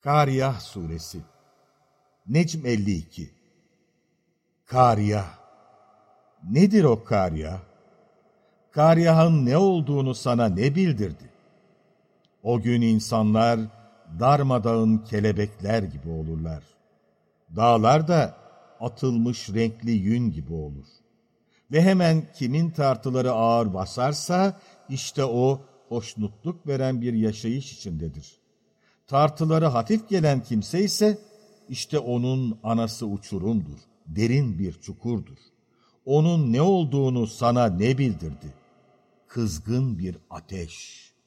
Kariyah Suresi Necm 52 Kariyah Nedir o Kariyah? Kariyah'ın ne olduğunu sana ne bildirdi? O gün insanlar darmadağın kelebekler gibi olurlar. Dağlar da atılmış renkli yün gibi olur. Ve hemen kimin tartıları ağır basarsa işte o hoşnutluk veren bir yaşayış içindedir. Tartıları hafif gelen kimse ise işte onun anası uçurumdur, derin bir çukurdur. Onun ne olduğunu sana ne bildirdi? Kızgın bir ateş.''